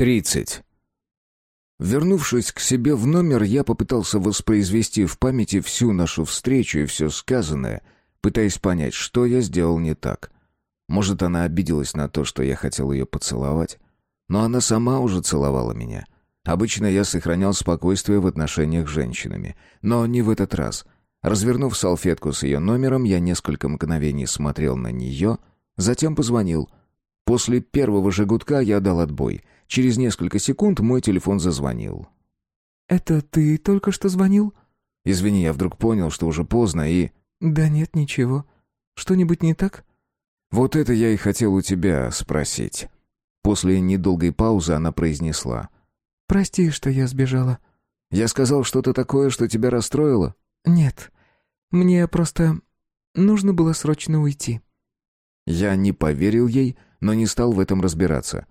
30. Вернувшись к себе в номер, я попытался воспроизвести в памяти всю нашу встречу и все сказанное, пытаясь понять, что я сделал не так. Может, она обиделась на то, что я хотел ее поцеловать. Но она сама уже целовала меня. Обычно я сохранял спокойствие в отношениях с женщинами. Но не в этот раз. Развернув салфетку с ее номером, я несколько мгновений смотрел на нее, затем позвонил — После первого же гудка я дал отбой. Через несколько секунд мой телефон зазвонил. «Это ты только что звонил?» Извини, я вдруг понял, что уже поздно и... «Да нет, ничего. Что-нибудь не так?» «Вот это я и хотел у тебя спросить». После недолгой паузы она произнесла. «Прости, что я сбежала». «Я сказал что-то такое, что тебя расстроило?» «Нет. Мне просто нужно было срочно уйти». Я не поверил ей, но не стал в этом разбираться.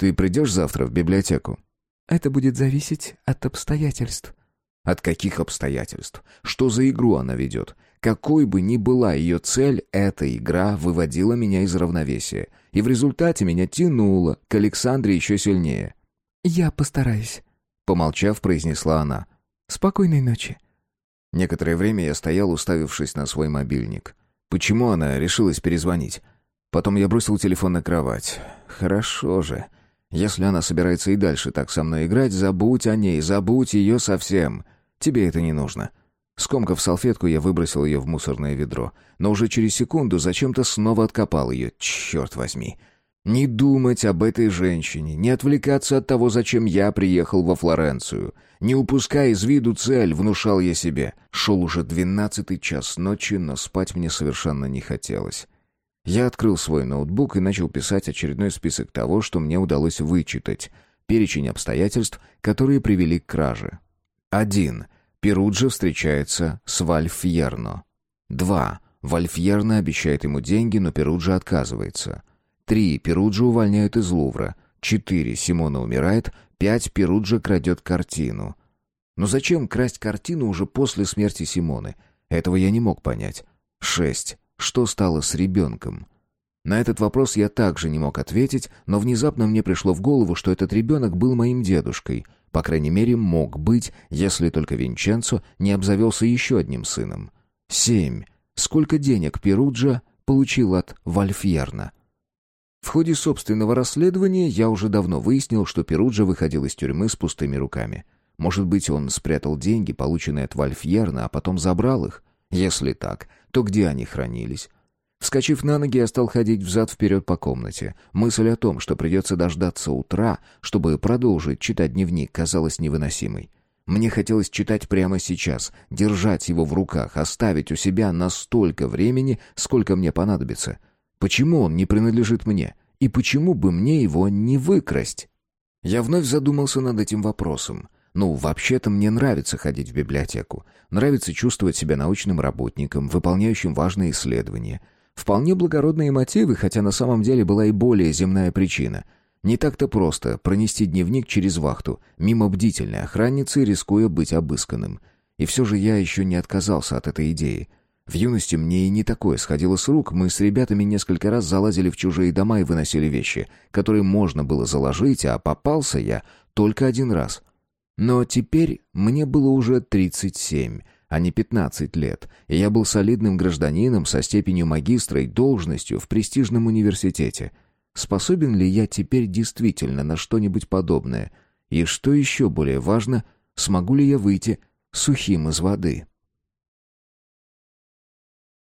«Ты придешь завтра в библиотеку?» «Это будет зависеть от обстоятельств». «От каких обстоятельств? Что за игру она ведет? Какой бы ни была ее цель, эта игра выводила меня из равновесия. И в результате меня тянуло к Александре еще сильнее». «Я постараюсь», — помолчав, произнесла она. «Спокойной ночи». Некоторое время я стоял, уставившись на свой мобильник. Почему она решилась перезвонить? Потом я бросил телефон на кровать. Хорошо же. Если она собирается и дальше так со мной играть, забудь о ней, забудь ее совсем. Тебе это не нужно. Скомкав салфетку, я выбросил ее в мусорное ведро. Но уже через секунду зачем-то снова откопал ее. Черт возьми. Не думать об этой женщине, не отвлекаться от того, зачем я приехал во Флоренцию. Не упуская из виду цель, внушал я себе. Шел уже двенадцатый час ночи, но спать мне совершенно не хотелось. Я открыл свой ноутбук и начал писать очередной список того, что мне удалось вычитать. Перечень обстоятельств, которые привели к краже. 1. Перуджа встречается с Вальфьерно. 2. Вальфьерно обещает ему деньги, но Перуджа отказывается. 3. Перуджа увольняют из Лувра. 4. Симона умирает. 5. Перуджа крадет картину. Но зачем красть картину уже после смерти Симоны? Этого я не мог понять. 6. Что стало с ребенком? На этот вопрос я также не мог ответить, но внезапно мне пришло в голову, что этот ребенок был моим дедушкой. По крайней мере, мог быть, если только Винченцо не обзавелся еще одним сыном. Семь. Сколько денег Перуджа получил от Вальфьерна? В ходе собственного расследования я уже давно выяснил, что Перуджа выходил из тюрьмы с пустыми руками. Может быть, он спрятал деньги, полученные от Вальфьерна, а потом забрал их? Если так, то где они хранились? Вскочив на ноги, я стал ходить взад-вперед по комнате. Мысль о том, что придется дождаться утра, чтобы продолжить читать дневник, казалась невыносимой. Мне хотелось читать прямо сейчас, держать его в руках, оставить у себя настолько времени, сколько мне понадобится. Почему он не принадлежит мне? И почему бы мне его не выкрасть? Я вновь задумался над этим вопросом. Ну, вообще-то мне нравится ходить в библиотеку. Нравится чувствовать себя научным работником, выполняющим важные исследования. Вполне благородные мотивы, хотя на самом деле была и более земная причина. Не так-то просто пронести дневник через вахту, мимо бдительной охранницы, рискуя быть обысканным. И все же я еще не отказался от этой идеи. В юности мне и не такое сходило с рук. Мы с ребятами несколько раз залазили в чужие дома и выносили вещи, которые можно было заложить, а попался я только один раз — но теперь мне было уже 37, а не 15 лет, и я был солидным гражданином со степенью магистра и должностью в престижном университете. Способен ли я теперь действительно на что-нибудь подобное? И что еще более важно, смогу ли я выйти сухим из воды?»